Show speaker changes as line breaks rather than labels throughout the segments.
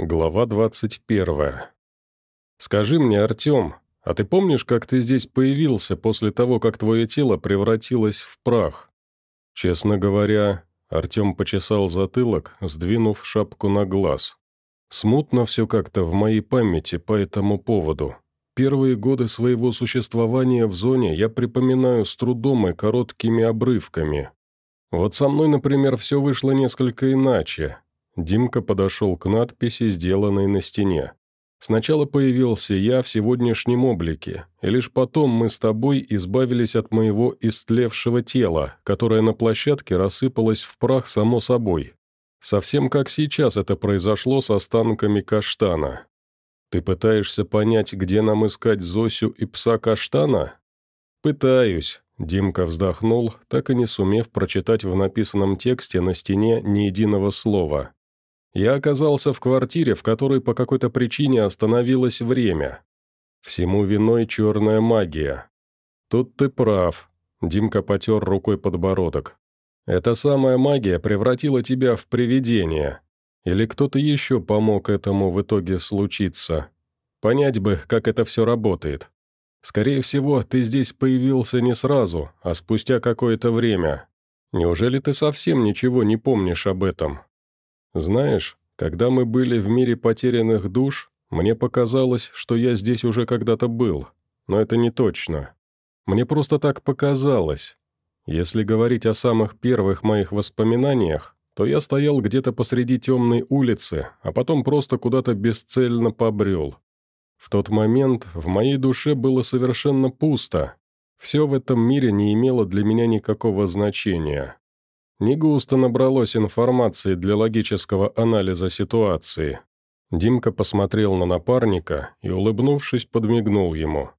Глава 21. «Скажи мне, Артем, а ты помнишь, как ты здесь появился после того, как твое тело превратилось в прах?» Честно говоря, Артем почесал затылок, сдвинув шапку на глаз. Смутно все как-то в моей памяти по этому поводу. Первые годы своего существования в зоне я припоминаю с трудом и короткими обрывками. Вот со мной, например, все вышло несколько иначе, Димка подошел к надписи, сделанной на стене. «Сначала появился я в сегодняшнем облике, и лишь потом мы с тобой избавились от моего истлевшего тела, которое на площадке рассыпалось в прах само собой. Совсем как сейчас это произошло с останками каштана. Ты пытаешься понять, где нам искать Зосю и пса каштана?» «Пытаюсь», — Димка вздохнул, так и не сумев прочитать в написанном тексте на стене ни единого слова. Я оказался в квартире, в которой по какой-то причине остановилось время. Всему виной черная магия. Тут ты прав. Димка потер рукой подбородок. Эта самая магия превратила тебя в привидение. Или кто-то еще помог этому в итоге случиться. Понять бы, как это все работает. Скорее всего, ты здесь появился не сразу, а спустя какое-то время. Неужели ты совсем ничего не помнишь об этом?» Знаешь, когда мы были в мире потерянных душ, мне показалось, что я здесь уже когда-то был, но это не точно. Мне просто так показалось. Если говорить о самых первых моих воспоминаниях, то я стоял где-то посреди темной улицы, а потом просто куда-то бесцельно побрел. В тот момент в моей душе было совершенно пусто. Все в этом мире не имело для меня никакого значения. Не густо набралось информации для логического анализа ситуации. Димка посмотрел на напарника и, улыбнувшись, подмигнул ему.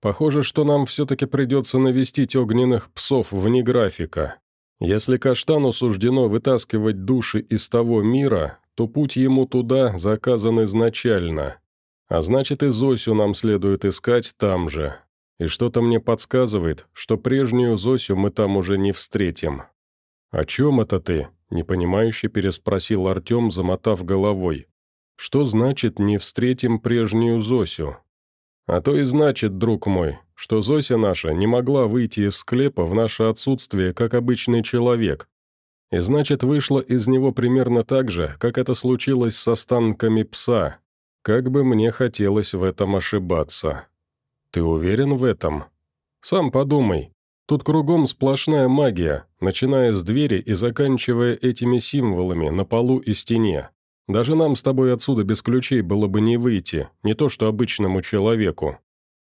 «Похоже, что нам все-таки придется навестить огненных псов вне графика. Если Каштану суждено вытаскивать души из того мира, то путь ему туда заказан изначально. А значит, и Зосю нам следует искать там же. И что-то мне подсказывает, что прежнюю Зосю мы там уже не встретим». «О чем это ты?» – непонимающе переспросил Артем, замотав головой. «Что значит «не встретим прежнюю Зосю»?» «А то и значит, друг мой, что Зося наша не могла выйти из склепа в наше отсутствие, как обычный человек. И значит, вышла из него примерно так же, как это случилось с останками пса. Как бы мне хотелось в этом ошибаться. Ты уверен в этом? Сам подумай. Тут кругом сплошная магия, начиная с двери и заканчивая этими символами на полу и стене. Даже нам с тобой отсюда без ключей было бы не выйти, не то что обычному человеку.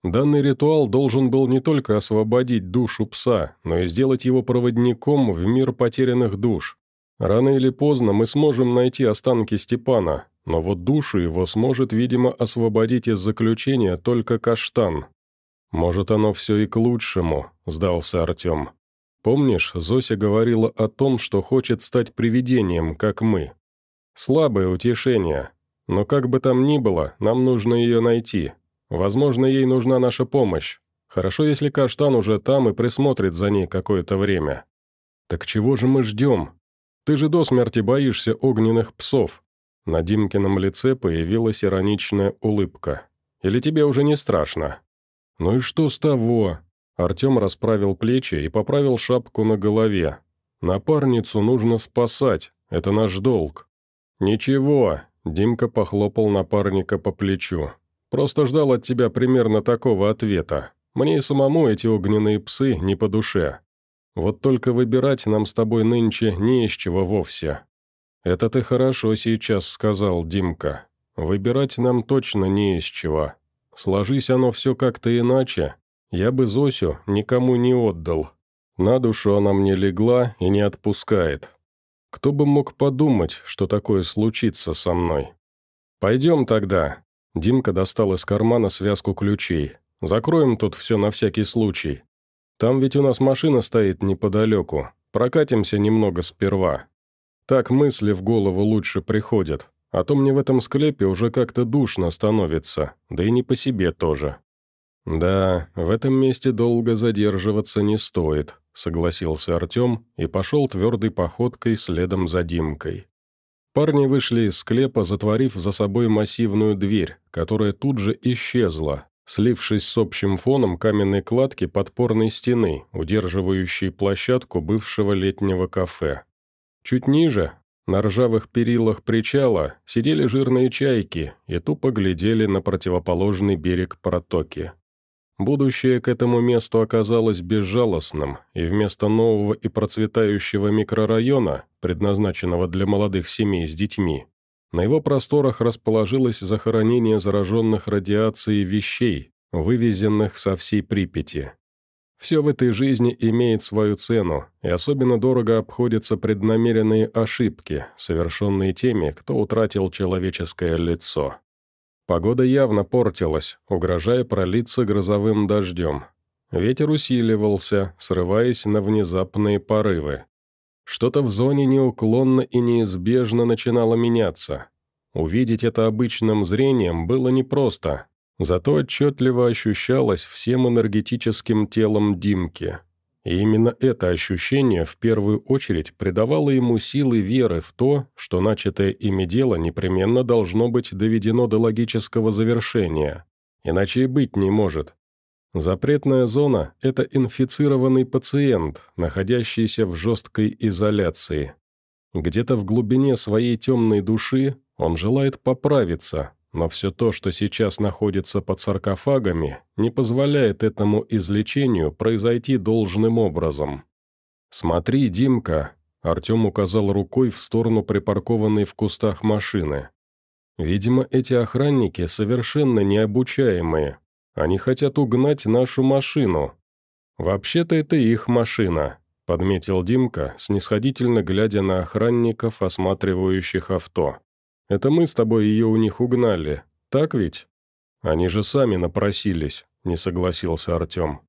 Данный ритуал должен был не только освободить душу пса, но и сделать его проводником в мир потерянных душ. Рано или поздно мы сможем найти останки Степана, но вот душу его сможет, видимо, освободить из заключения только каштан, «Может, оно все и к лучшему», — сдался Артем. «Помнишь, Зося говорила о том, что хочет стать привидением, как мы? Слабое утешение. Но как бы там ни было, нам нужно ее найти. Возможно, ей нужна наша помощь. Хорошо, если Каштан уже там и присмотрит за ней какое-то время. Так чего же мы ждем? Ты же до смерти боишься огненных псов». На Димкином лице появилась ироничная улыбка. «Или тебе уже не страшно?» «Ну и что с того?» Артем расправил плечи и поправил шапку на голове. «Напарницу нужно спасать, это наш долг». «Ничего», — Димка похлопал напарника по плечу. «Просто ждал от тебя примерно такого ответа. Мне и самому эти огненные псы не по душе. Вот только выбирать нам с тобой нынче не из чего вовсе». «Это ты хорошо сейчас сказал, Димка. Выбирать нам точно не из чего. Сложись оно все как-то иначе, я бы Зосю никому не отдал. На душу она мне легла и не отпускает. Кто бы мог подумать, что такое случится со мной? Пойдем тогда. Димка достал из кармана связку ключей. Закроем тут все на всякий случай. Там ведь у нас машина стоит неподалеку. Прокатимся немного сперва. Так мысли в голову лучше приходят. А то мне в этом склепе уже как-то душно становится, да и не по себе тоже». «Да, в этом месте долго задерживаться не стоит», — согласился Артем и пошел твердой походкой следом за Димкой. Парни вышли из склепа, затворив за собой массивную дверь, которая тут же исчезла, слившись с общим фоном каменной кладки подпорной стены, удерживающей площадку бывшего летнего кафе. Чуть ниже, на ржавых перилах причала, сидели жирные чайки и тупо глядели на противоположный берег протоки. Будущее к этому месту оказалось безжалостным, и вместо нового и процветающего микрорайона, предназначенного для молодых семей с детьми, на его просторах расположилось захоронение зараженных радиацией вещей, вывезенных со всей Припяти. Все в этой жизни имеет свою цену, и особенно дорого обходятся преднамеренные ошибки, совершенные теми, кто утратил человеческое лицо. Погода явно портилась, угрожая пролиться грозовым дождем. Ветер усиливался, срываясь на внезапные порывы. Что-то в зоне неуклонно и неизбежно начинало меняться. Увидеть это обычным зрением было непросто, зато отчетливо ощущалось всем энергетическим телом Димки. И именно это ощущение в первую очередь придавало ему силы веры в то, что начатое ими дело непременно должно быть доведено до логического завершения. Иначе и быть не может. Запретная зона – это инфицированный пациент, находящийся в жесткой изоляции. Где-то в глубине своей темной души он желает поправиться, но все то, что сейчас находится под саркофагами, не позволяет этому излечению произойти должным образом. «Смотри, Димка», – Артем указал рукой в сторону припаркованной в кустах машины. «Видимо, эти охранники совершенно необучаемые, они хотят угнать нашу машину. Вообще-то это их машина», — подметил Димка, снисходительно глядя на охранников, осматривающих авто. «Это мы с тобой ее у них угнали, так ведь?» «Они же сами напросились», — не согласился Артем.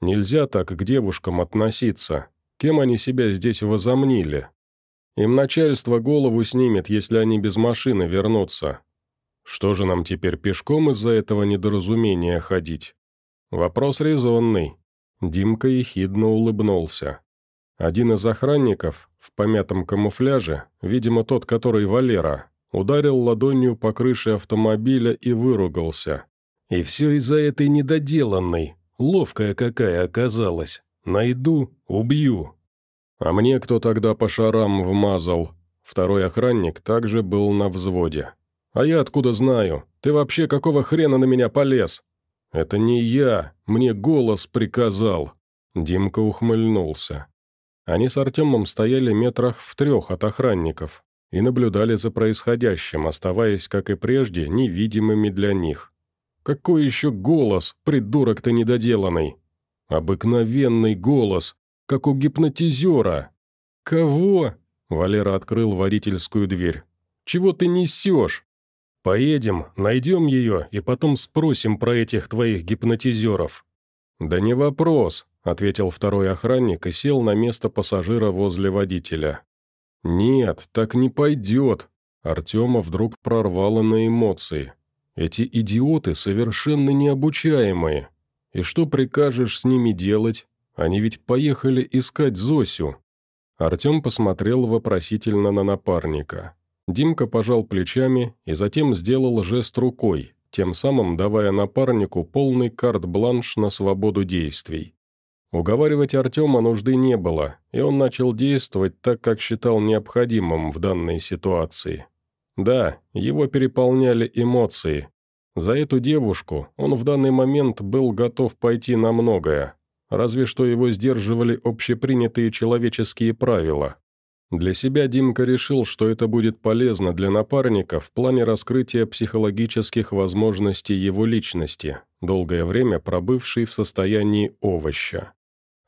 «Нельзя так к девушкам относиться. Кем они себя здесь возомнили? Им начальство голову снимет, если они без машины вернутся. Что же нам теперь пешком из-за этого недоразумения ходить? Вопрос резонный. Димка ехидно улыбнулся. Один из охранников, в помятом камуфляже, видимо тот, который Валера, ударил ладонью по крыше автомобиля и выругался. И все из-за этой недоделанной, ловкая какая оказалась. Найду, убью. А мне кто тогда по шарам вмазал? Второй охранник также был на взводе. «А я откуда знаю? Ты вообще какого хрена на меня полез?» «Это не я, мне голос приказал». Димка ухмыльнулся. Они с Артемом стояли метрах в трех от охранников и наблюдали за происходящим, оставаясь, как и прежде, невидимыми для них. «Какой еще голос, придурок ты недоделанный?» «Обыкновенный голос, как у гипнотизера». «Кого?» — Валера открыл водительскую дверь. «Чего ты несешь?» «Поедем, найдем ее и потом спросим про этих твоих гипнотизеров». «Да не вопрос», — ответил второй охранник и сел на место пассажира возле водителя. «Нет, так не пойдет», — Артема вдруг прорвало на эмоции. «Эти идиоты совершенно необучаемые. И что прикажешь с ними делать? Они ведь поехали искать Зосю». Артем посмотрел вопросительно на напарника. Димка пожал плечами и затем сделал жест рукой, тем самым давая напарнику полный карт-бланш на свободу действий. Уговаривать Артема нужды не было, и он начал действовать так, как считал необходимым в данной ситуации. Да, его переполняли эмоции. За эту девушку он в данный момент был готов пойти на многое, разве что его сдерживали общепринятые человеческие правила. Для себя Димка решил, что это будет полезно для напарника в плане раскрытия психологических возможностей его личности, долгое время пробывшей в состоянии овоща.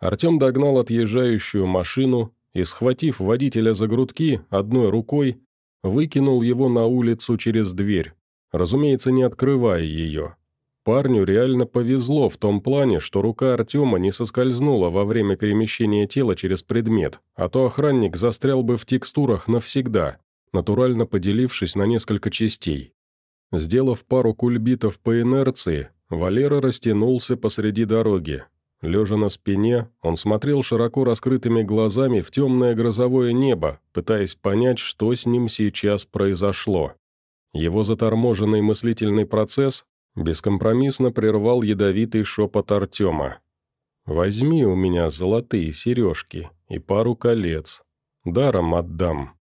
Артем догнал отъезжающую машину и, схватив водителя за грудки одной рукой, выкинул его на улицу через дверь, разумеется, не открывая ее. Парню реально повезло в том плане, что рука Артема не соскользнула во время перемещения тела через предмет, а то охранник застрял бы в текстурах навсегда, натурально поделившись на несколько частей. Сделав пару кульбитов по инерции, Валера растянулся посреди дороги. Лежа на спине, он смотрел широко раскрытыми глазами в темное грозовое небо, пытаясь понять, что с ним сейчас произошло. Его заторможенный мыслительный процесс бескомпромиссно прервал ядовитый шепот Артема. «Возьми у меня золотые сережки и пару колец. Даром отдам».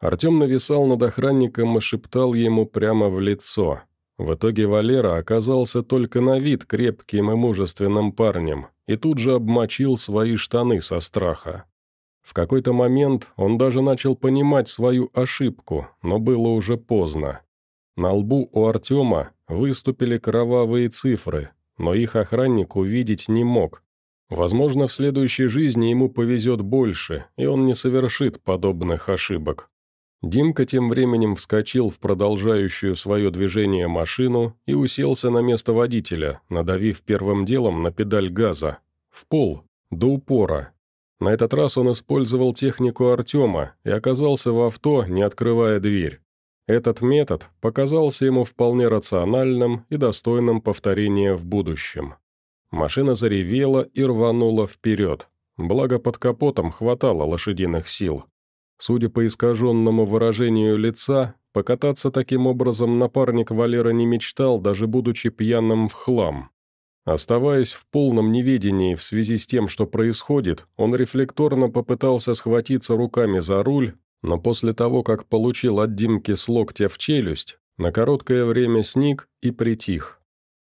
Артем нависал над охранником и шептал ему прямо в лицо. В итоге Валера оказался только на вид крепким и мужественным парнем и тут же обмочил свои штаны со страха. В какой-то момент он даже начал понимать свою ошибку, но было уже поздно. На лбу у Артема выступили кровавые цифры, но их охранник увидеть не мог. Возможно, в следующей жизни ему повезет больше, и он не совершит подобных ошибок. Димка тем временем вскочил в продолжающую свое движение машину и уселся на место водителя, надавив первым делом на педаль газа. В пол, до упора. На этот раз он использовал технику Артема и оказался в авто, не открывая дверь. Этот метод показался ему вполне рациональным и достойным повторения в будущем. Машина заревела и рванула вперед, благо под капотом хватало лошадиных сил. Судя по искаженному выражению лица, покататься таким образом напарник Валера не мечтал, даже будучи пьяным в хлам. Оставаясь в полном неведении в связи с тем, что происходит, он рефлекторно попытался схватиться руками за руль, но после того, как получил от Димки с локтя в челюсть, на короткое время сник и притих.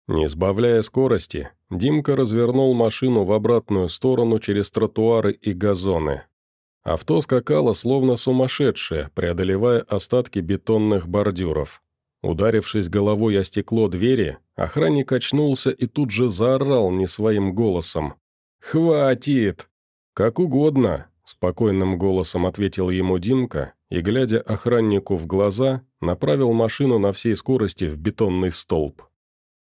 Не сбавляя скорости, Димка развернул машину в обратную сторону через тротуары и газоны. Авто скакало словно сумасшедшее, преодолевая остатки бетонных бордюров. Ударившись головой о стекло двери, охранник очнулся и тут же заорал не своим голосом. «Хватит!» «Как угодно», — спокойным голосом ответил ему Димка и, глядя охраннику в глаза, направил машину на всей скорости в бетонный столб.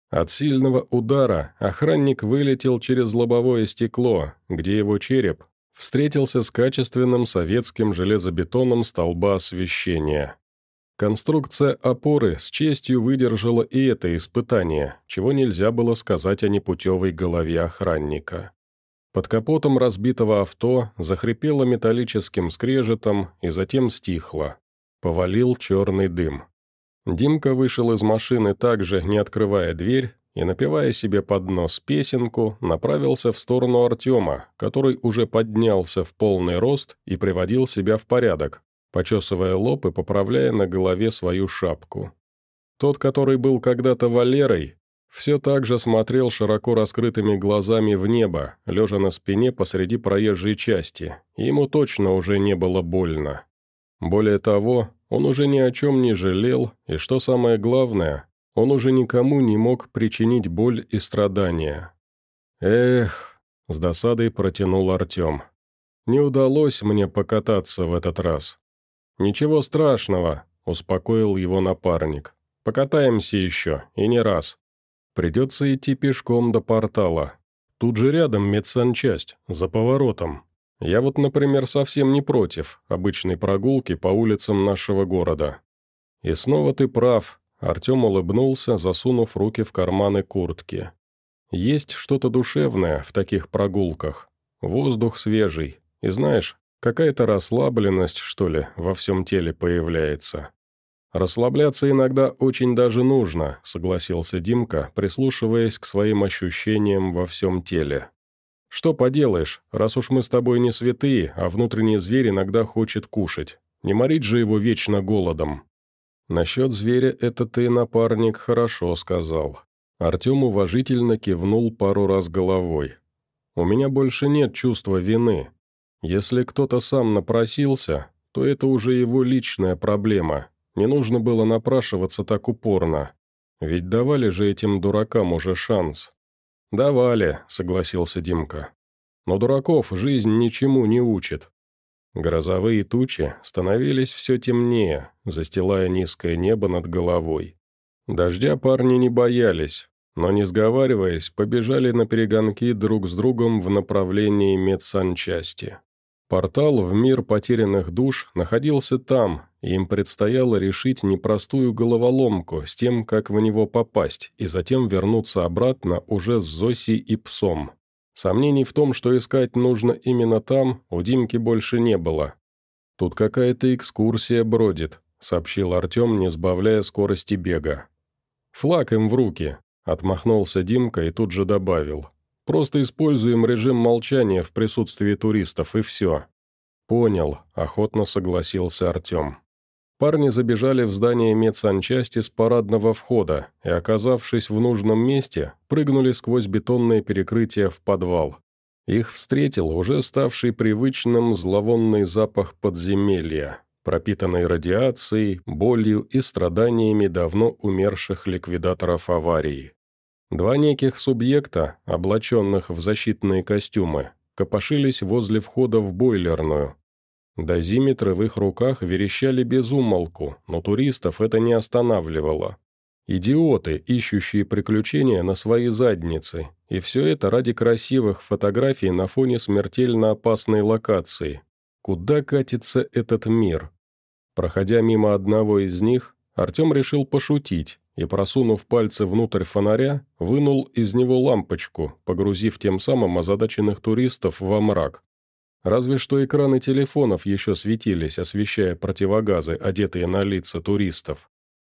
От сильного удара охранник вылетел через лобовое стекло, где его череп встретился с качественным советским железобетоном столба освещения. Конструкция опоры с честью выдержала и это испытание, чего нельзя было сказать о непутевой голове охранника. Под капотом разбитого авто захрипело металлическим скрежетом и затем стихло. Повалил черный дым. Димка вышел из машины также, не открывая дверь, и, напевая себе под нос песенку, направился в сторону Артема, который уже поднялся в полный рост и приводил себя в порядок, почесывая лоб и поправляя на голове свою шапку. Тот, который был когда-то Валерой, все так же смотрел широко раскрытыми глазами в небо, лежа на спине посреди проезжей части, ему точно уже не было больно. Более того, он уже ни о чем не жалел, и, что самое главное, он уже никому не мог причинить боль и страдания. «Эх», — с досадой протянул Артем, — «не удалось мне покататься в этот раз». «Ничего страшного», — успокоил его напарник. «Покатаемся еще, и не раз. Придется идти пешком до портала. Тут же рядом медсанчасть, за поворотом. Я вот, например, совсем не против обычной прогулки по улицам нашего города. И снова ты прав, Артем улыбнулся, засунув руки в карманы куртки. «Есть что-то душевное в таких прогулках. Воздух свежий. И знаешь, какая-то расслабленность, что ли, во всем теле появляется». «Расслабляться иногда очень даже нужно», — согласился Димка, прислушиваясь к своим ощущениям во всем теле. «Что поделаешь, раз уж мы с тобой не святые, а внутренний зверь иногда хочет кушать. Не морить же его вечно голодом». «Насчет зверя это ты, напарник, хорошо сказал». Артем уважительно кивнул пару раз головой. «У меня больше нет чувства вины. Если кто-то сам напросился, то это уже его личная проблема. Не нужно было напрашиваться так упорно. Ведь давали же этим дуракам уже шанс». «Давали», — согласился Димка. «Но дураков жизнь ничему не учит. Грозовые тучи становились все темнее, застилая низкое небо над головой. Дождя парни не боялись, но, не сговариваясь, побежали на перегонки друг с другом в направлении медсанчасти. Портал в мир потерянных душ находился там, и им предстояло решить непростую головоломку с тем, как в него попасть, и затем вернуться обратно уже с Зосей и псом. Сомнений в том, что искать нужно именно там, у Димки больше не было. «Тут какая-то экскурсия бродит», — сообщил Артем, не сбавляя скорости бега. «Флаг им в руки», — отмахнулся Димка и тут же добавил. «Просто используем режим молчания в присутствии туристов, и все». «Понял», — охотно согласился Артем. Парни забежали в здание медсанчасти с парадного входа и, оказавшись в нужном месте, прыгнули сквозь бетонное перекрытие в подвал. Их встретил уже ставший привычным зловонный запах подземелья, пропитанный радиацией, болью и страданиями давно умерших ликвидаторов аварии. Два неких субъекта, облаченных в защитные костюмы, копошились возле входа в бойлерную, Дозиметры в их руках верещали без умолку, но туристов это не останавливало. Идиоты, ищущие приключения на свои задницы, и все это ради красивых фотографий на фоне смертельно опасной локации. Куда катится этот мир? Проходя мимо одного из них, Артем решил пошутить и, просунув пальцы внутрь фонаря, вынул из него лампочку, погрузив тем самым озадаченных туристов во мрак. Разве что экраны телефонов еще светились, освещая противогазы, одетые на лица туристов.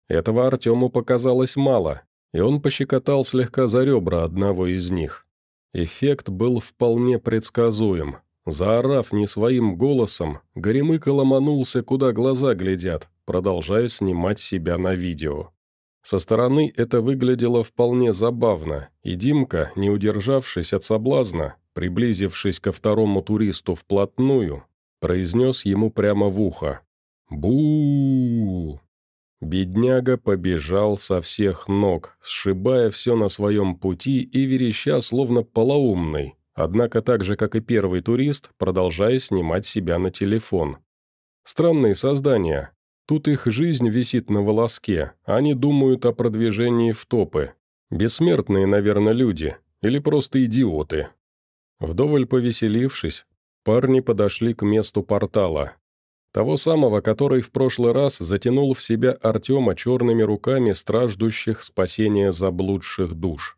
Этого Артему показалось мало, и он пощекотал слегка за ребра одного из них. Эффект был вполне предсказуем. Заорав не своим голосом, Горемыка ломанулся, куда глаза глядят, продолжая снимать себя на видео. Со стороны это выглядело вполне забавно, и Димка, не удержавшись от соблазна, приблизившись ко второму туристу вплотную, произнес ему прямо в ухо. бу Бедняга побежал со всех ног, сшибая все на своем пути и вереща, словно полоумный, однако так же, как и первый турист, продолжая снимать себя на телефон. Странные создания. Тут их жизнь висит на волоске, они думают о продвижении в топы. Бессмертные, наверное, люди, или просто идиоты. Вдоволь повеселившись, парни подошли к месту портала. Того самого, который в прошлый раз затянул в себя Артема черными руками страждущих спасения заблудших душ.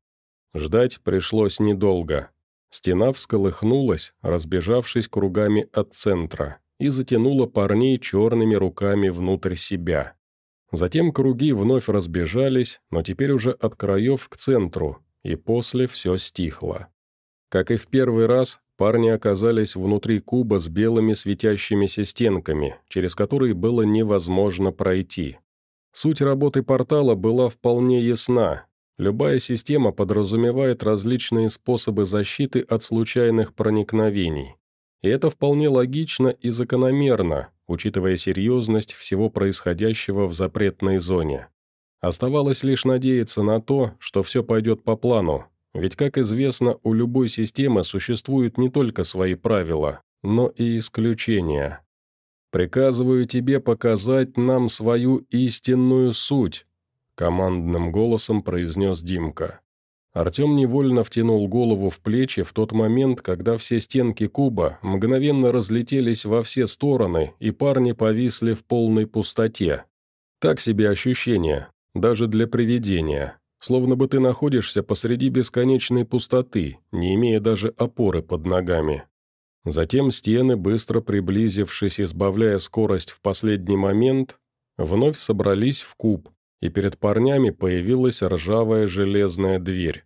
Ждать пришлось недолго. Стена всколыхнулась, разбежавшись кругами от центра, и затянула парней черными руками внутрь себя. Затем круги вновь разбежались, но теперь уже от краев к центру, и после все стихло. Как и в первый раз, парни оказались внутри куба с белыми светящимися стенками, через которые было невозможно пройти. Суть работы портала была вполне ясна. Любая система подразумевает различные способы защиты от случайных проникновений. И это вполне логично и закономерно, учитывая серьезность всего происходящего в запретной зоне. Оставалось лишь надеяться на то, что все пойдет по плану, ведь, как известно, у любой системы существуют не только свои правила, но и исключения. «Приказываю тебе показать нам свою истинную суть», — командным голосом произнес Димка. Артем невольно втянул голову в плечи в тот момент, когда все стенки куба мгновенно разлетелись во все стороны, и парни повисли в полной пустоте. Так себе ощущение, даже для привидения словно бы ты находишься посреди бесконечной пустоты, не имея даже опоры под ногами. Затем стены, быстро приблизившись и сбавляя скорость в последний момент, вновь собрались в куб, и перед парнями появилась ржавая железная дверь.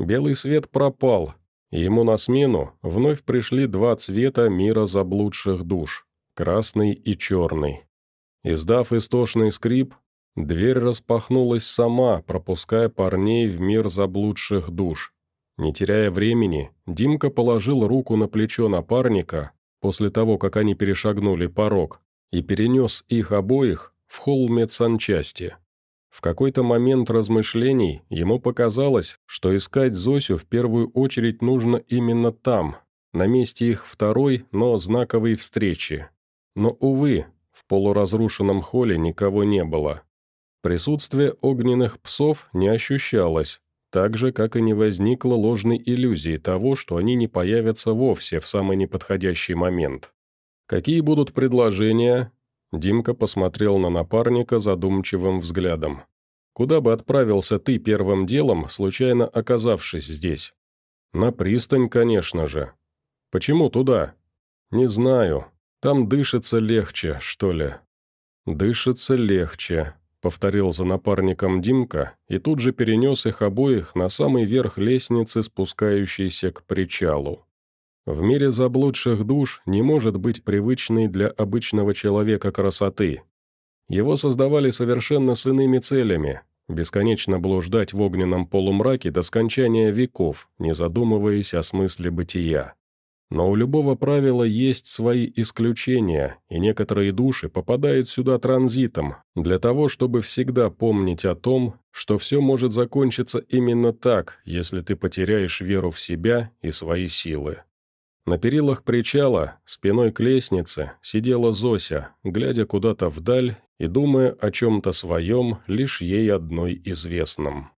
Белый свет пропал, и ему на смену вновь пришли два цвета мира заблудших душ – красный и черный. Издав истошный скрип, Дверь распахнулась сама, пропуская парней в мир заблудших душ. Не теряя времени, Димка положил руку на плечо напарника, после того, как они перешагнули порог, и перенес их обоих в холл медсанчасти. В какой-то момент размышлений ему показалось, что искать Зосю в первую очередь нужно именно там, на месте их второй, но знаковой встречи. Но, увы, в полуразрушенном холле никого не было. Присутствие огненных псов не ощущалось, так же, как и не возникло ложной иллюзии того, что они не появятся вовсе в самый неподходящий момент. «Какие будут предложения?» Димка посмотрел на напарника задумчивым взглядом. «Куда бы отправился ты первым делом, случайно оказавшись здесь?» На пристань, конечно же. Почему туда? Не знаю. Там дышится легче, что ли. Дышится легче, повторил за напарником Димка и тут же перенес их обоих на самый верх лестницы, спускающейся к причалу. В мире заблудших душ не может быть привычной для обычного человека красоты. Его создавали совершенно с иными целями, бесконечно блуждать в огненном полумраке до скончания веков, не задумываясь о смысле бытия. Но у любого правила есть свои исключения, и некоторые души попадают сюда транзитом, для того, чтобы всегда помнить о том, что все может закончиться именно так, если ты потеряешь веру в себя и свои силы. На перилах причала, спиной к лестнице, сидела Зося, глядя куда-то вдаль и думая о чем-то своем, лишь ей одной известном.